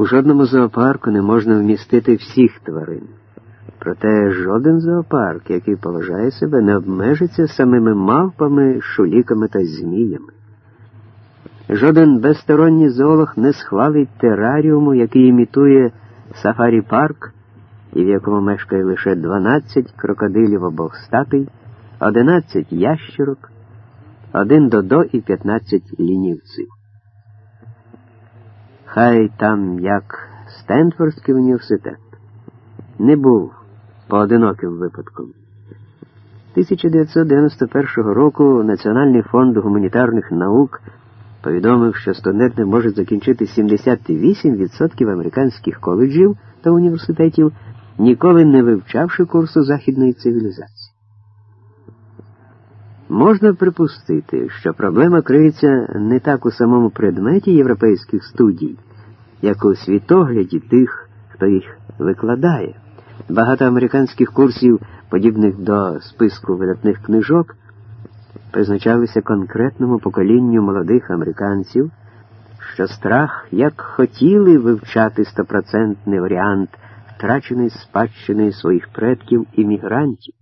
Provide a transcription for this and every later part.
У жодному зоопарку не можна вмістити всіх тварин. Проте жоден зоопарк, який поважає себе, не обмежиться самими мавпами, шуліками та зміями. Жоден безсторонній зоолог не схвалить тераріуму, який імітує сафарі парк, і в якому мешкає лише 12 крокодилів обох статей, 11 ящерок, один додо і 15 лінівців. Хай там як Стенфордський університет не був поодиноким випадком. 1991 року Національний фонд гуманітарних наук повідомив, що студенти можуть закінчити 78% американських коледжів та університетів, ніколи не вивчавши курсу західної цивілізації. Можна припустити, що проблема криється не так у самому предметі європейських студій, як у світогляді тих, хто їх викладає. Багато американських курсів, подібних до списку видатних книжок, призначалися конкретному поколінню молодих американців, що страх як хотіли вивчати стопроцентний варіант втраченої спадщини своїх предків іммігрантів.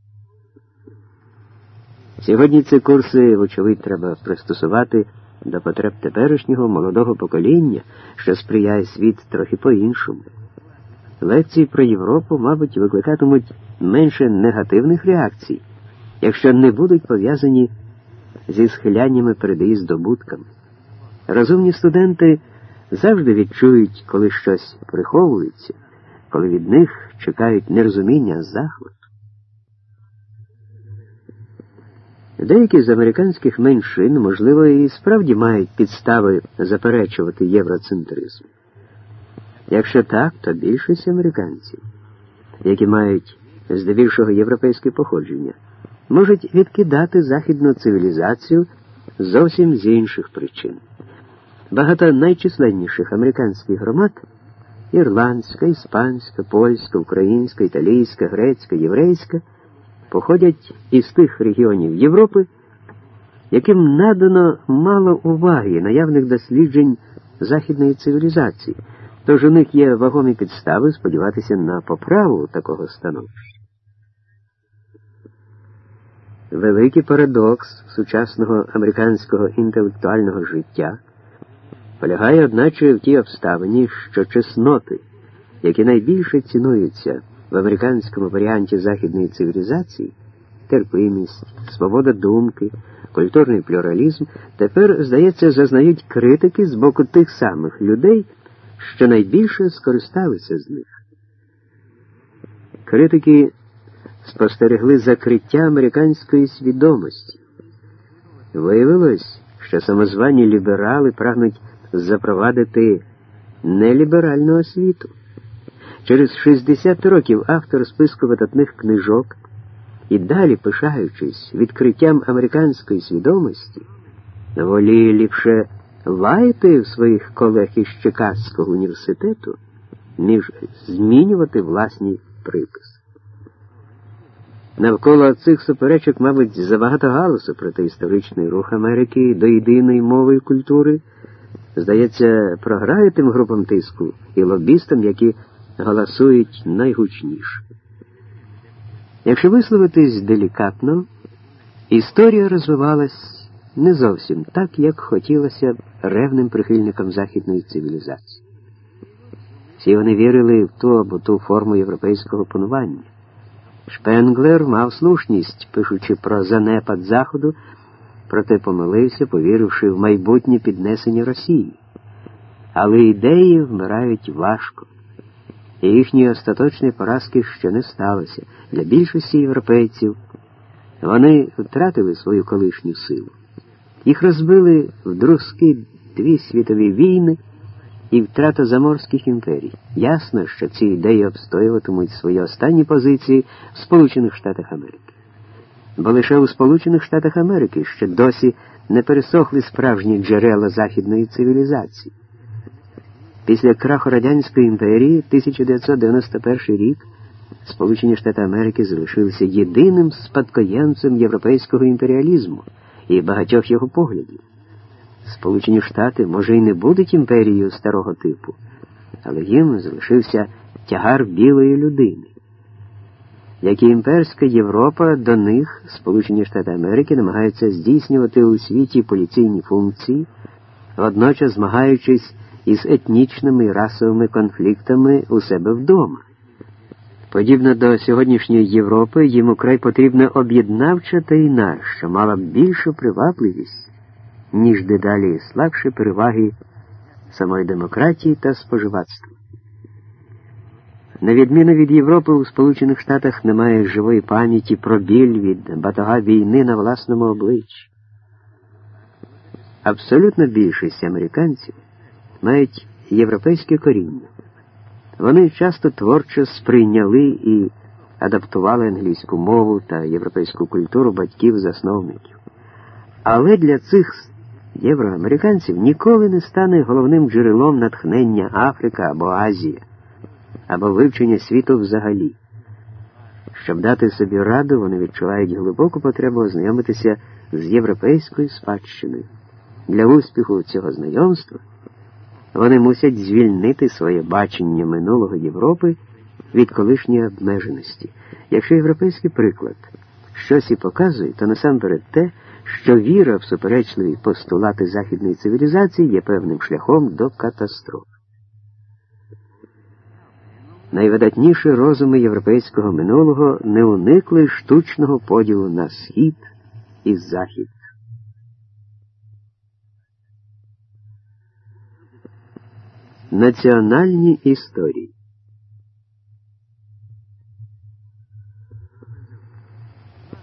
Сьогодні ці курси, вочевидь, треба пристосувати до потреб теперішнього молодого покоління, що сприяє світ трохи по-іншому. Лекції про Європу, мабуть, викликатимуть менше негативних реакцій, якщо не будуть пов'язані зі схиляннями перед її здобутками. Розумні студенти завжди відчують, коли щось приховується, коли від них чекають нерозуміння, захват. Деякі з американських меншин, можливо, і справді мають підстави заперечувати євроцентризм. Якщо так, то більшість американців, які мають здебільшого європейське походження, можуть відкидати західну цивілізацію зовсім з інших причин. Багато найчисленніших американських громад ірландська, іспанська, польська, українська, італійська, грецька, єврейська походять із тих регіонів Європи, яким надано мало уваги наявних досліджень західної цивілізації, тож у них є вагомі підстави сподіватися на поправу такого становища. Великий парадокс сучасного американського інтелектуального життя полягає, одначе, в тій обставині, що чесноти, які найбільше цінуються в американському варіанті західної цивілізації, терпимість, свобода думки, культурний плюралізм, тепер, здається, зазнають критики з боку тих самих людей, що найбільше скористалися з них. Критики спостерегли закриття американської свідомості. Виявилось, що самозвані ліберали прагнуть запровадити неліберальну освіту. Через 60 років автор списку видатних книжок і далі пишаючись відкриттям американської свідомості, воліє ліпше лаяти своїх колег із Чикагського університету, ніж змінювати власні приписи. Навколо цих суперечок, мабуть, забагато галасу проти історичний рух Америки до єдиної мови і культури, здається, програє тим групам тиску і лобістам, які галасують найгучніше. Якщо висловитись делікатно, історія розвивалась не зовсім так, як хотілося б ревним прихильникам західної цивілізації. Всі вони вірили в ту або ту форму європейського панування. Шпенглер мав слушність, пишучи про занепад Заходу, проте помилився, повіривши в майбутнє піднесення Росії. Але ідеї вмирають важко, і їхньої остаточної поразки ще не сталося. Для більшості європейців вони втратили свою колишню силу. Їх розбили в друзки дві світові війни і втрата заморських імперій. Ясно, що ці ідеї обстоюватимуть свої останні позиції в Сполучених Штатах Америки. Бо лише у Сполучених Штатах Америки ще досі не пересохли справжні джерела західної цивілізації. Після краху Радянської імперії 1991 рік Сполучені Штати Америки залишилися єдиним спадкоємцем європейського імперіалізму і багатьох його поглядів. Сполучені Штати, може, і не будуть імперією старого типу, але їм залишився тягар білої людини. Як і імперська Європа, до них Сполучені Штати Америки намагаються здійснювати у світі поліційні функції, водночас змагаючись із етнічними і расовими конфліктами у себе вдома. Подібно до сьогоднішньої Європи, їм украй потрібна об'єднавча тайна, що мала б більшу привабливість, ніж дедалі слабші переваги самої демократії та споживацтва. На відміну від Європи, у Сполучених Штатах немає живої пам'яті про біль від батога війни на власному обличчі. Абсолютна більшість американців мають європейське коріння. Вони часто творчо сприйняли і адаптували англійську мову та європейську культуру батьків-засновників. Але для цих євроамериканців ніколи не стане головним джерелом натхнення Африка або Азія, або вивчення світу взагалі. Щоб дати собі раду, вони відчувають глибоку потребу ознайомитися з європейською спадщиною. Для успіху цього знайомства. Вони мусять звільнити своє бачення минулого Європи від колишньої обмеженості. Якщо європейський приклад щось і показує, то насамперед те, що віра в суперечливі постулати західної цивілізації є певним шляхом до катастрофи. Найвидатніші розуми європейського минулого не уникли штучного поділу на схід і захід. Національні історії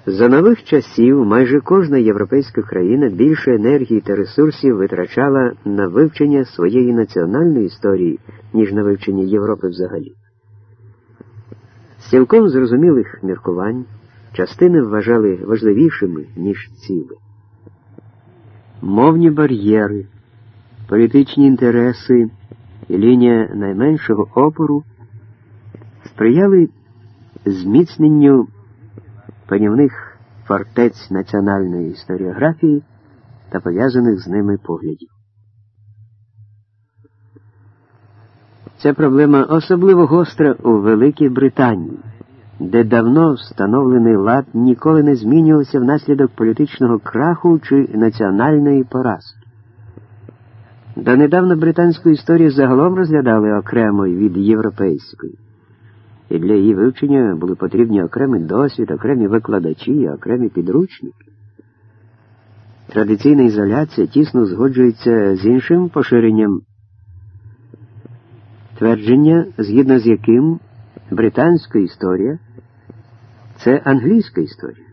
За нових часів майже кожна європейська країна більше енергії та ресурсів витрачала на вивчення своєї національної історії, ніж на вивчення Європи взагалі. З цілком зрозумілих міркувань частини вважали важливішими, ніж ціли. Мовні бар'єри, політичні інтереси і лінія найменшого опору сприяли зміцненню панівних фортець національної історіографії та пов'язаних з ними поглядів. Ця проблема особливо гостра у Великій Британії, де давно встановлений лад ніколи не змінювався внаслідок політичного краху чи національної поразки. Донедавна британську історію загалом розглядали окремо від європейської, і для її вивчення були потрібні окремий досвід, окремі викладачі, окремі підручники. Традиційна ізоляція тісно згоджується з іншим поширенням твердження, згідно з яким британська історія це англійська історія.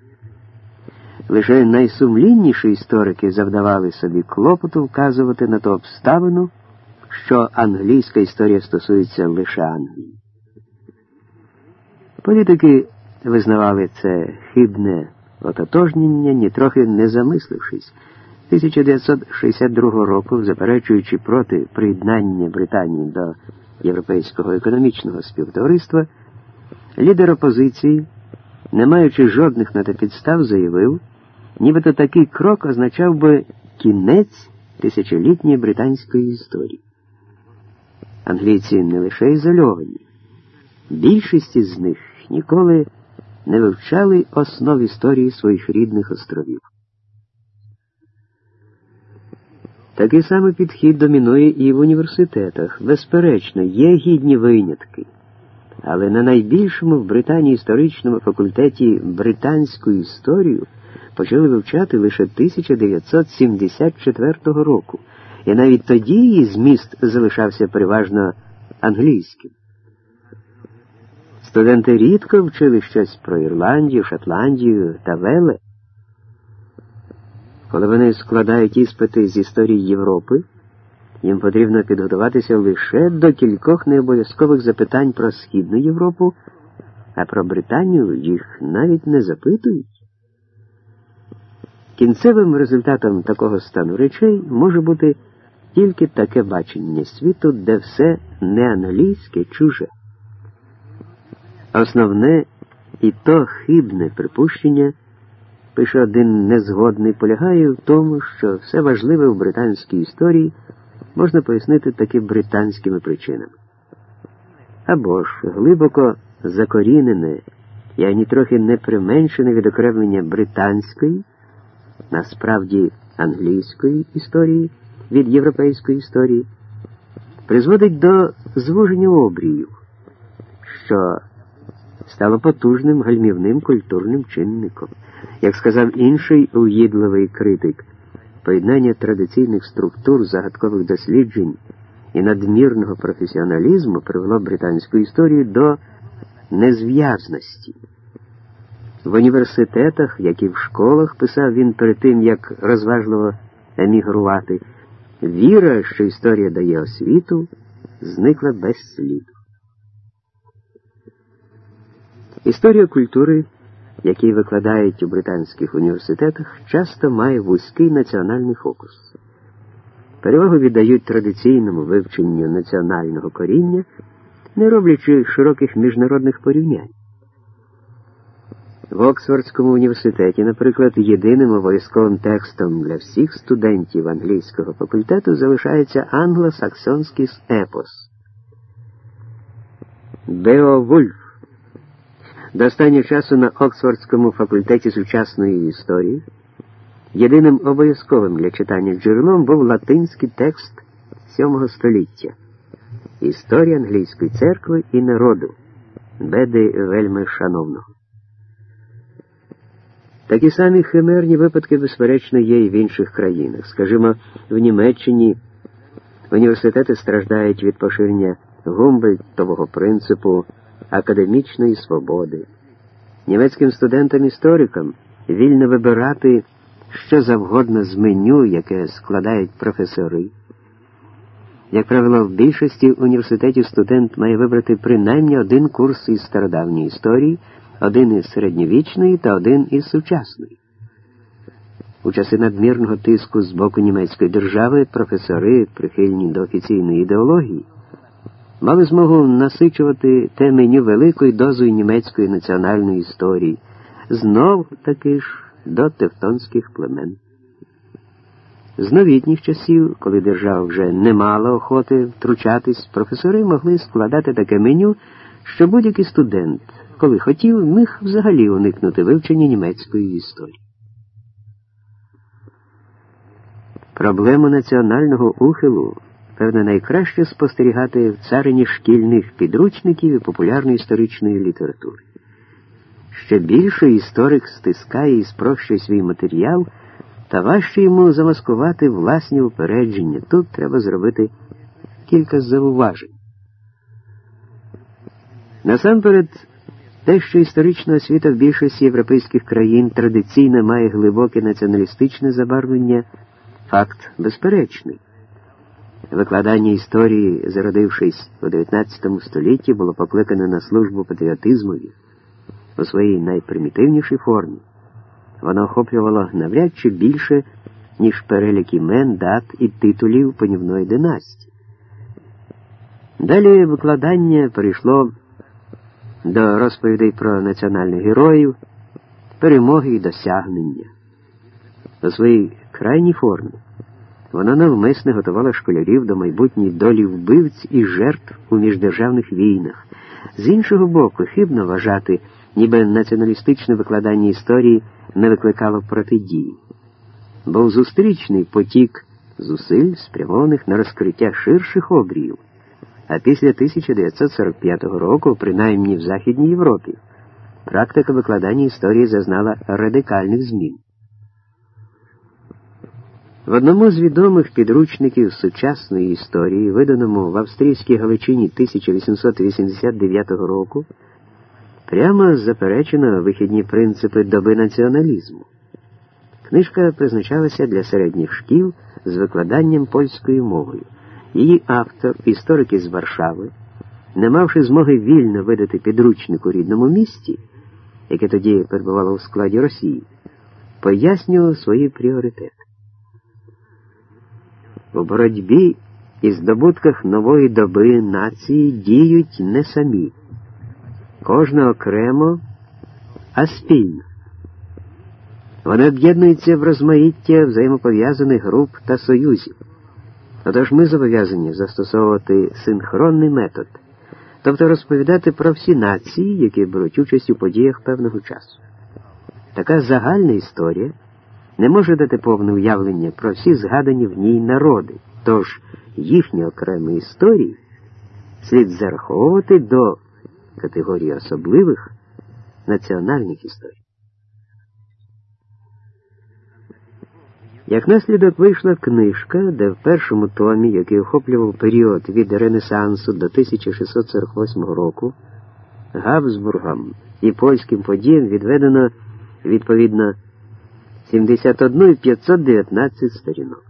Лише найсумлінніші історики завдавали собі клопоту вказувати на ту обставину, що англійська історія стосується лише Англії. Політики визнавали це хибне ототожнення, нітрохи не замислившись. 1962 року, заперечуючи проти приєднання Британії до Європейського економічного співтовариства, лідер опозиції, не маючи жодних на те підстав, заявив, нібито такий крок означав би кінець тисячолітньої британської історії. Англійці не лише ізольовані, більшість із них ніколи не вивчали основ історії своїх рідних островів. Такий самий підхід домінує і в університетах. Безперечно, є гідні винятки. Але на найбільшому в Британії історичному факультеті британську історію почали вивчати лише 1974 року, і навіть тоді її зміст залишався переважно англійським. Студенти рідко вчили щось про Ірландію, Шотландію та Веле. Коли вони складають іспити з історії Європи, їм потрібно підготуватися лише до кількох необов'язкових запитань про Східну Європу, а про Британію їх навіть не запитують. Кінцевим результатом такого стану речей може бути тільки таке бачення світу, де все не англійське чуже. Основне і то хибне припущення, пише один незгодний, полягає в тому, що все важливе в британській історії можна пояснити таки британськими причинами. або ж глибоко закорінене і ані трохи не применшене відокремлення британської, насправді англійської історії від європейської історії, призводить до звуження обрію, що стало потужним гальмівним культурним чинником. Як сказав інший уїдливий критик, поєднання традиційних структур загадкових досліджень і надмірного професіоналізму привело британську історію до незв'язності. В університетах, як і в школах, писав він перед тим, як розважливо емігрувати, віра, що історія дає освіту, зникла без сліду. Історія культури, який викладають у британських університетах, часто має вузький національний фокус. Перевагу віддають традиційному вивченню національного коріння, не роблячи широких міжнародних порівнянь. В Оксфордському університеті, наприклад, єдиним обов'язковим текстом для всіх студентів англійського факультету залишається англосаксонський епос Беовульф. До останнього часу на Оксфордському факультеті сучасної історії єдиним обов'язковим для читання джерелом був латинський текст VII століття Історія англійської церкви і народу Беди вельми шановного. Такі самі химерні випадки, безперечно, є і в інших країнах. Скажімо, в Німеччині університети страждають від поширення гумбольтового принципу академічної свободи. Німецьким студентам-історикам вільно вибирати що завгодно з меню, яке складають професори. Як правило, в більшості університетів студент має вибрати принаймні один курс із стародавньої історії, один із середньовічної та один із сучасної. У часи надмірного тиску з боку німецької держави професори, прихильні до офіційної ідеології, мали змогу насичувати те меню великою дозою німецької національної історії, знов таки ж до тевтонських племен. З новітніх часів, коли держава вже не мала охоти втручатись, професори могли складати таке меню, що будь-який студент, коли хотів, міг взагалі уникнути вивчення німецької історії. Проблему національного ухилу певне, найкраще спостерігати в царині шкільних підручників і популярної історичної літератури. Ще більше історик стискає і спрощує свій матеріал, та важче йому замаскувати власні упередження. Тут треба зробити кілька зауважень. Насамперед, те, що історична освіта в більшості європейських країн традиційно має глибоке націоналістичне забарвлення, факт безперечний. Викладання історії, зародившись у XIX столітті, було покликане на службу патріотизмові у своїй найпримітивнішій формі. Воно охоплювало навряд чи більше, ніж перелік імен, дат і титулів панівної династії. Далі викладання перейшло до розповідей про національних героїв, перемоги і досягнення. У своїй крайній формі. Вона навмисне готувала школярів до майбутньої долі вбивць і жертв у міждержавних війнах. З іншого боку, хибно вважати, ніби націоналістичне викладання історії не викликало протидії. Був зустрічний потік зусиль, спрямованих на розкриття ширших обріїв. А після 1945 року, принаймні в Західній Європі, практика викладання історії зазнала радикальних змін. В одному з відомих підручників сучасної історії, виданому в австрійській Галичині 1889 року, прямо заперечено вихідні принципи доби націоналізму. Книжка призначалася для середніх шкіл з викладанням польською мовою. Її автор, історик із Варшави, не мавши змоги вільно видати підручник у рідному місті, яке тоді перебувало у складі Росії, пояснював свої пріоритети. У боротьбі і здобутках нової доби нації діють не самі, кожна окремо, а спільно. Вони об'єднуються в розмаїття взаємопов'язаних груп та союзів. Отож ми зобов'язані застосовувати синхронний метод, тобто розповідати про всі нації, які беруть участь у подіях певного часу. Така загальна історія не може дати повне уявлення про всі згадані в ній народи, тож їхні окремі історії слід зараховувати до категорії особливих національних історій. Як наслідок вийшла книжка, де в першому томі, який охоплював період від Ренесансу до 1648 року, Габсбургам і польським подіям відведено відповідно 71 519 сторінок.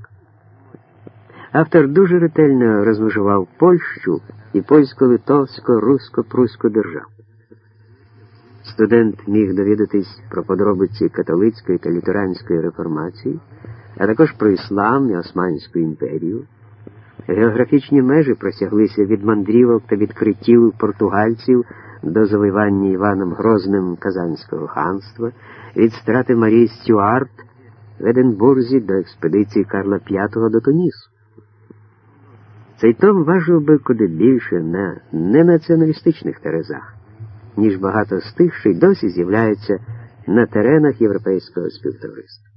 Автор дуже ретельно розмежував Польщу і польсько-литовсько-русько-пруську державу. Студент міг довідатись про подробиці католицької та лютеранської реформації, а також про іслам і Османську імперію. Географічні межі просяглися від мандрівок та відкриттів португальців до завоювання Іваном Грозним Казанського ханства, від страти Марії Стюарт в Единбурзі до експедиції Карла V до Тунісу. Цей том важив би куди більше на ненаціоналістичних терезах, ніж багато з тих, що й досі з'являються на теренах європейського співтовариства.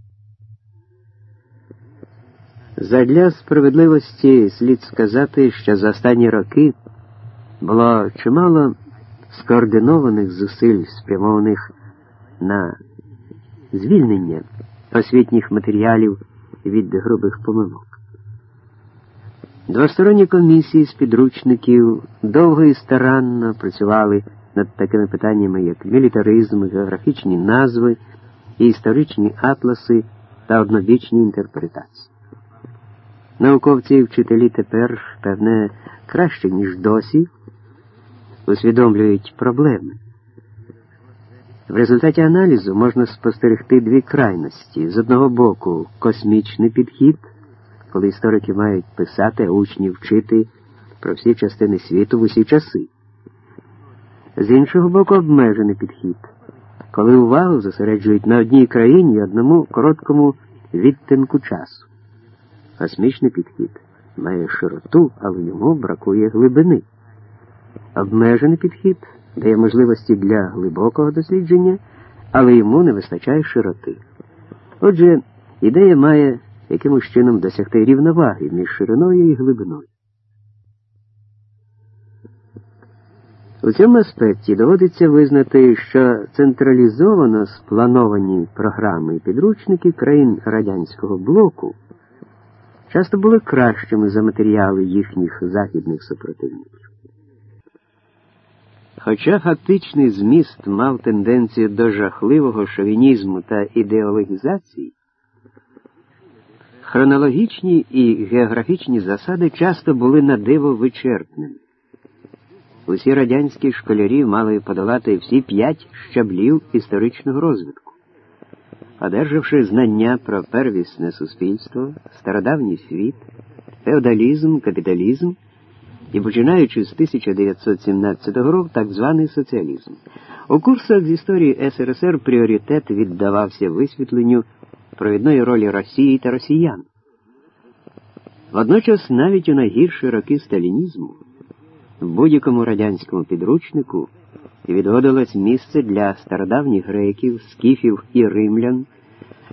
Задля справедливості слід сказати, що за останні роки було чимало скоординованих зусиль, спрямованих на звільнення освітніх матеріалів від грубих помилок. Двосторонні комісії з підручників довго і старанно працювали над такими питаннями, як мілітаризм, географічні назви, і історичні атласи та однобічні інтерпретації. Науковці і вчителі тепер, певне, краще, ніж досі, усвідомлюють проблеми. В результаті аналізу можна спостерегти дві крайності: з одного боку, космічний підхід коли історики мають писати, а учні вчити про всі частини світу в усі часи. З іншого боку, обмежений підхід, коли увагу зосереджують на одній країні і одному короткому відтинку часу. Космічний підхід має широту, але йому бракує глибини. Обмежений підхід дає можливості для глибокого дослідження, але йому не вистачає широти. Отже, ідея має якимось чином досягти рівноваги між шириною і глибиною. У цьому аспекті доводиться визнати, що централізовано сплановані програми і підручники країн радянського блоку часто були кращими за матеріали їхніх західних супротивників. Хоча фактичний зміст мав тенденцію до жахливого шовінізму та ідеологізації, Хронологічні і географічні засади часто були на диво вичерпними. Усі радянські школярі мали подолати всі п'ять щаблів історичного розвитку, одержавши знання про первісне суспільство, стародавній світ, феодалізм, капіталізм і починаючи з 1917 року так званий соціалізм. У курсах з історії СРСР пріоритет віддавався висвітленню провідної ролі Росії та росіян. Водночас навіть у найгірші роки сталінізму в будь-якому радянському підручнику відводилось місце для стародавніх греків, скіфів і римлян,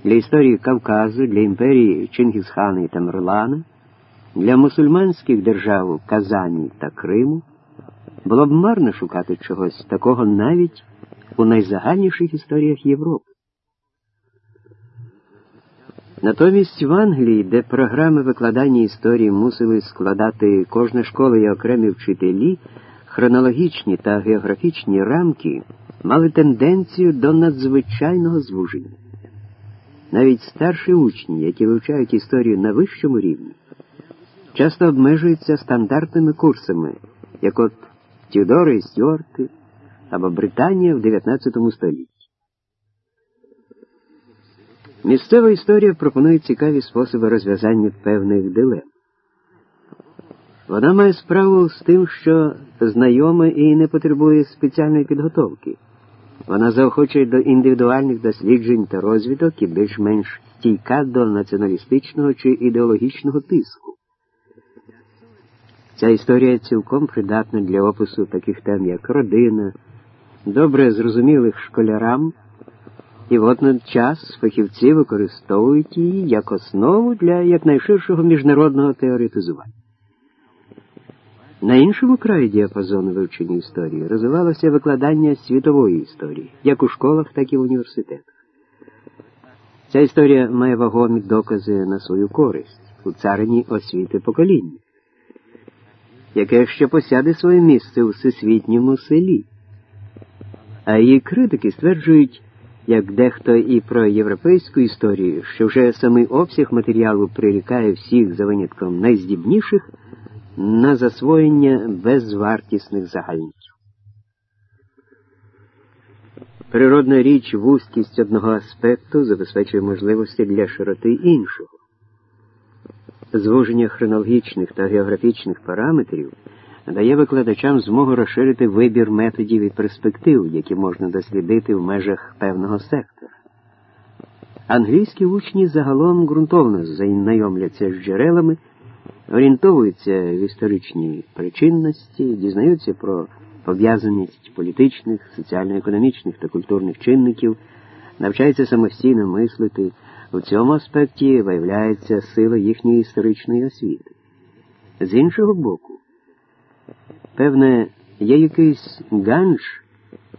для історії Кавказу, для імперії Чингісхана і Тамерлана, для мусульманських держав Казані та Криму. Було б марно шукати чогось такого навіть у найзагальніших історіях Європи. Натомість в Англії, де програми викладання історії мусили складати кожна школа і окремі вчителі, хронологічні та географічні рамки мали тенденцію до надзвичайного звуження. Навіть старші учні, які вивчають історію на вищому рівні, часто обмежуються стандартними курсами, як от Тюдори і Стюарти або Британія в 19 столітті. Місцева історія пропонує цікаві способи розв'язання певних дилем. Вона має справу з тим, що знайома і не потребує спеціальної підготовки. Вона заохочує до індивідуальних досліджень та розвиток і більш-менш стійка до націоналістичного чи ідеологічного тиску. Ця історія цілком придатна для опису таких тем, як родина, добре зрозумілих школярам, і водночас фахівці використовують її як основу для якнайширшого міжнародного теоретизування. На іншому краї діапазону вивчення історії розвивалося викладання світової історії, як у школах, так і в університетах. Ця історія має вагомі докази на свою користь у царині освіти покоління, яке ще посяде своє місце у всесвітньому селі. А її критики стверджують, як дехто і про європейську історію, що вже самий обсяг матеріалу прирікає всіх за винятком найздібніших на засвоєння безвартісних загальників. Природна річ, вузькість одного аспекту забезпечує можливості для широти іншого. Звуження хронологічних та географічних параметрів дає викладачам змогу розширити вибір методів і перспектив, які можна дослідити в межах певного сектора. Англійські учні загалом ґрунтовно знайомляться з джерелами, орієнтовуються в історичній причинності, дізнаються про пов'язаність політичних, соціально-економічних та культурних чинників, навчаються самостійно мислити. У цьому аспекті виявляється сила їхньої історичної освіти. З іншого боку, певне, є якийсь ганж,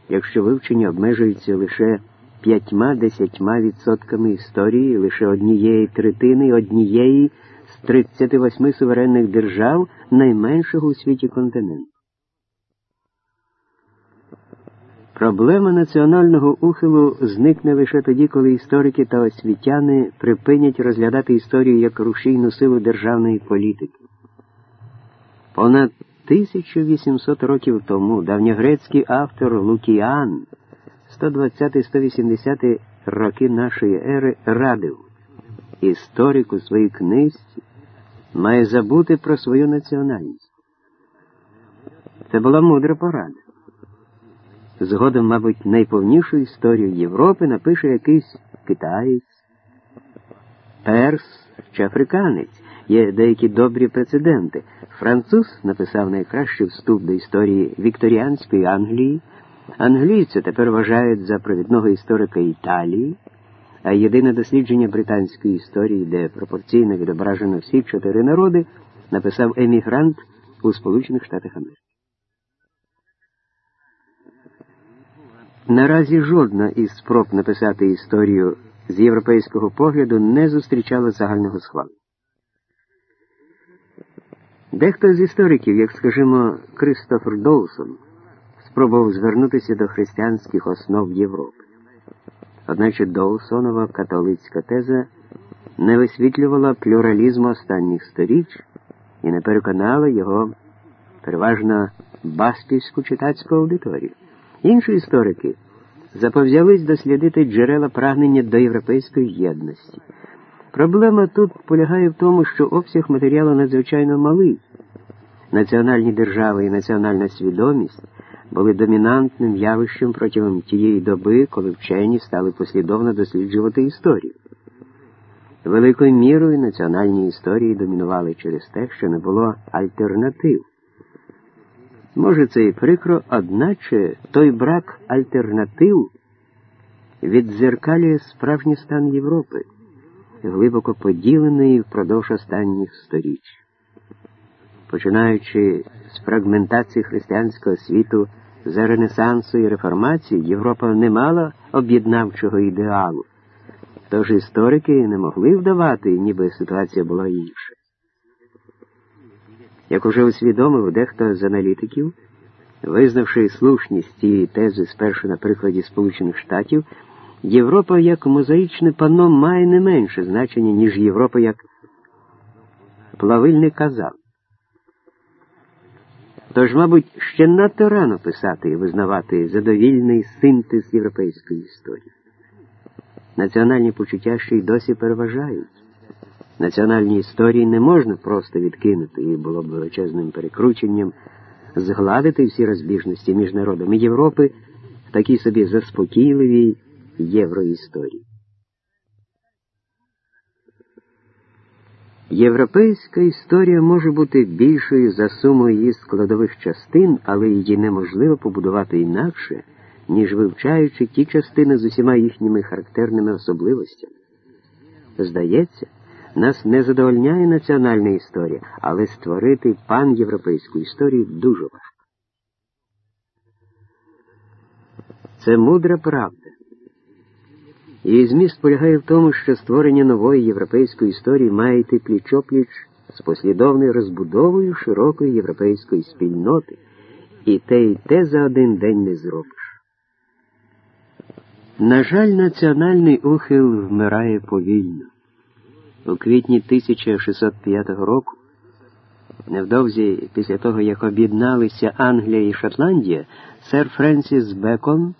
якщо вивчення обмежується лише п'ятьма-десятьма відсотками історії, лише однієї третини, однієї 38 суверенних держав найменшого у світі континенту. Проблема національного ухилу зникне лише тоді, коли історики та освітяни припинять розглядати історію як рушійну силу державної політики. Понад 1800 років тому давньогрецький автор Лукіан 120-180 роки нашої ери радив історик у своїй книжці має забути про свою національність. Це була мудра порада. Згодом, мабуть, найповнішу історію Європи напише якийсь китаєць, перс чи африканець. Є деякі добрі прецеденти. Француз написав найкращий вступ до історії Вікторіанської Англії. Англійці тепер вважають за провідного історика Італії, а єдине дослідження британської історії, де пропорційно відображено всі чотири народи, написав емігрант у Сполучених Штатах Америки. Наразі жодна із спроб написати історію з європейського погляду не зустрічала загального схвалення. Дехто з істориків, як скажімо, Кристофер Доусон, спробував звернутися до християнських основ Європи. Одначе Доусонова католицька теза не висвітлювала плюралізму останніх сторіч і не переконала його переважно басківську читацьку аудиторію. Інші історики заповзялись дослідити джерела прагнення до європейської єдності. Проблема тут полягає в тому, що обсяг матеріалу надзвичайно малий. Національні держави і національна свідомість були домінантним явищем протягом тієї доби, коли вчені стали послідовно досліджувати історію. Великою мірою національні історії домінували через те, що не було альтернатив. Може, це і прикро, одначе той брак альтернатив віддзеркалює справжній стан Європи, глибоко поділений впродовж останніх сторіч. Починаючи з фрагментації християнського світу за Ренесансу і реформації, Європа не мала об'єднавчого ідеалу, тож історики не могли вдавати, ніби ситуація була інша. Як уже усвідомив дехто з аналітиків, визнавши слушність цієї тези спершу на прикладі Сполучених Штатів, Європа як мозаїчне панно має не менше значення, ніж Європа як плавильний казан. Тож, мабуть, ще надто рано писати і визнавати задовільний синтез європейської історії. Національні почуття ще й досі переважають. Національні історії не можна просто відкинути, і було б величезним перекрученням згладити всі розбіжності між народами Європи в такій собі заспокійливій євроісторії. Європейська історія може бути більшою за суму її складових частин, але її неможливо побудувати інакше, ніж вивчаючи ті частини з усіма їхніми характерними особливостями. Здається, нас не задовольняє національна історія, але створити панєвропейську історію дуже важко. Це мудра правда. Її зміст полягає в тому, що створення нової європейської історії має йти пліч-опліч з послідовною розбудовою широкої європейської спільноти, і те і те за один день не зробиш. На жаль, національний ухил вмирає повільно. У квітні 1605 року, невдовзі після того, як об'єдналися Англія і Шотландія, сер Френсіс Бекон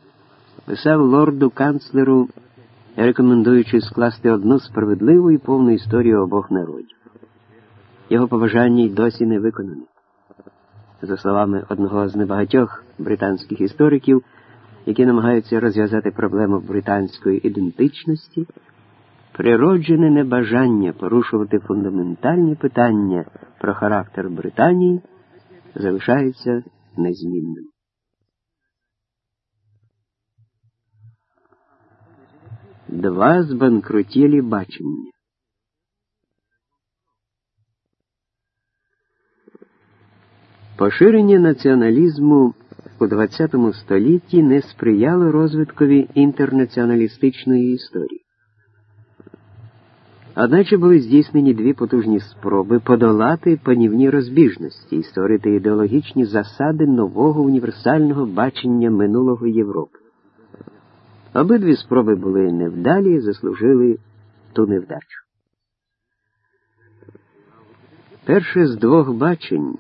писав лорду канцлеру рекомендуючи скласти одну справедливу і повну історію обох народів. Його побажання й досі не виконане. За словами одного з небагатьох британських істориків, які намагаються розв'язати проблему британської ідентичності, природжене небажання порушувати фундаментальні питання про характер Британії залишається незмінним. Два збанкрутілі бачення. Поширення націоналізму у ХХ столітті не сприяло розвиткові інтернаціоналістичної історії. Одначе були здійснені дві потужні спроби подолати панівні розбіжності і створити ідеологічні засади нового універсального бачення минулого Європи. Обидві спроби були невдалі і заслужили ту невдачу. Перше з двох бачень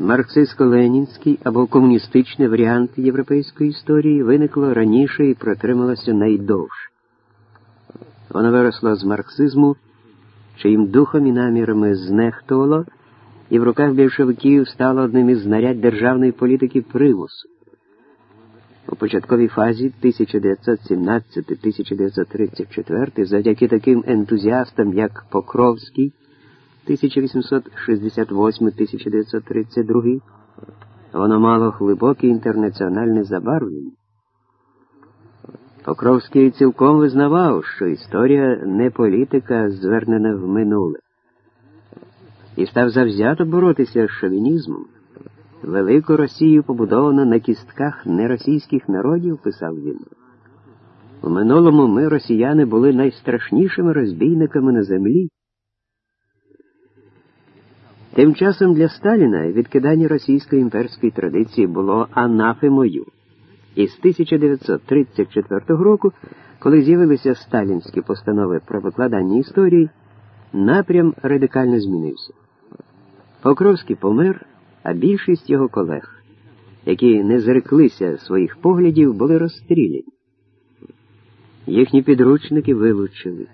марксистсько-ленінський або комуністичний варіант європейської історії виникло раніше і протрималося найдовше. Воно виросло з марксизму, чиїм духом і намірами знехтувало, і в руках більшовиків стало одним із знарядь державної політики примусу. У початковій фазі 1917-1934 завдяки таким ентузіастам, як Покровський 1868-1932, воно мало глибоке інтернаціональне забарвлення. Покровський цілком визнавав, що історія не політика, звернена в минуле, і став завзято боротися з шовінізмом. Велику Росію побудовано на кістках неросійських народів, писав він. У минулому ми, росіяни, були найстрашнішими розбійниками на землі. Тим часом для Сталіна відкидання російської імперської традиції було анафемою. І з 1934 року, коли з'явилися сталінські постанови про викладання історії, напрям радикально змінився. Покровський помер а більшість його колег, які не зреклися своїх поглядів, були розстріляні. Їхні підручники вилучили.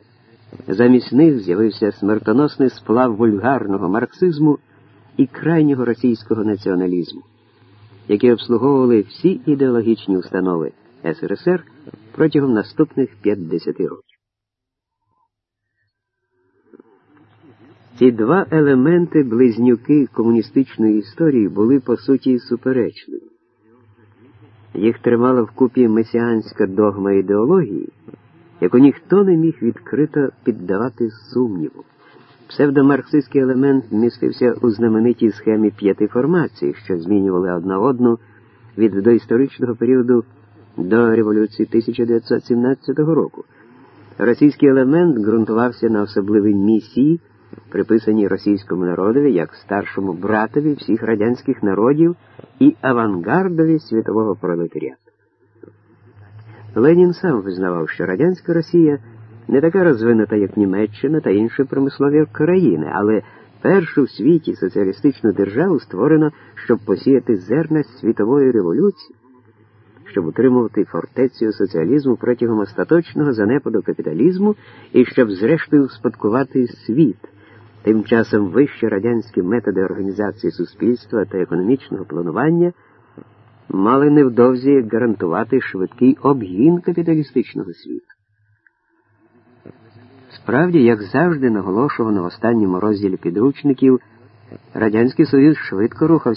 Замість них з'явився смертоносний сплав вульгарного марксизму і крайнього російського націоналізму, які обслуговували всі ідеологічні установи СРСР протягом наступних 50 років. Ці два елементи близнюки комуністичної історії були по суті суперечливі. Їх тримала вкупі месіанська догма ідеології, яку ніхто не міг відкрито піддавати сумніву. Псевдомарксистський елемент містився у знаменитій схемі п'яти формацій, що змінювали одна одну від доісторичного періоду до революції 1917 року. Російський елемент ґрунтувався на особливій місії приписані російському народові як старшому братові всіх радянських народів і авангардові світового пролетаріату. Ленін сам визнавав, що радянська Росія не така розвинута, як Німеччина та інші промислові країни, але першу в світі соціалістичну державу створено, щоб посіяти зерна світової революції, щоб утримувати фортецію соціалізму протягом остаточного занепаду капіталізму і щоб, зрештою, спадкувати світ. Тим часом вищі радянські методи організації суспільства та економічного планування мали невдовзі гарантувати швидкий обгін капіталістичного світу. Справді, як завжди наголошувано в останньому розділі підручників, Радянський Союз швидко рухався.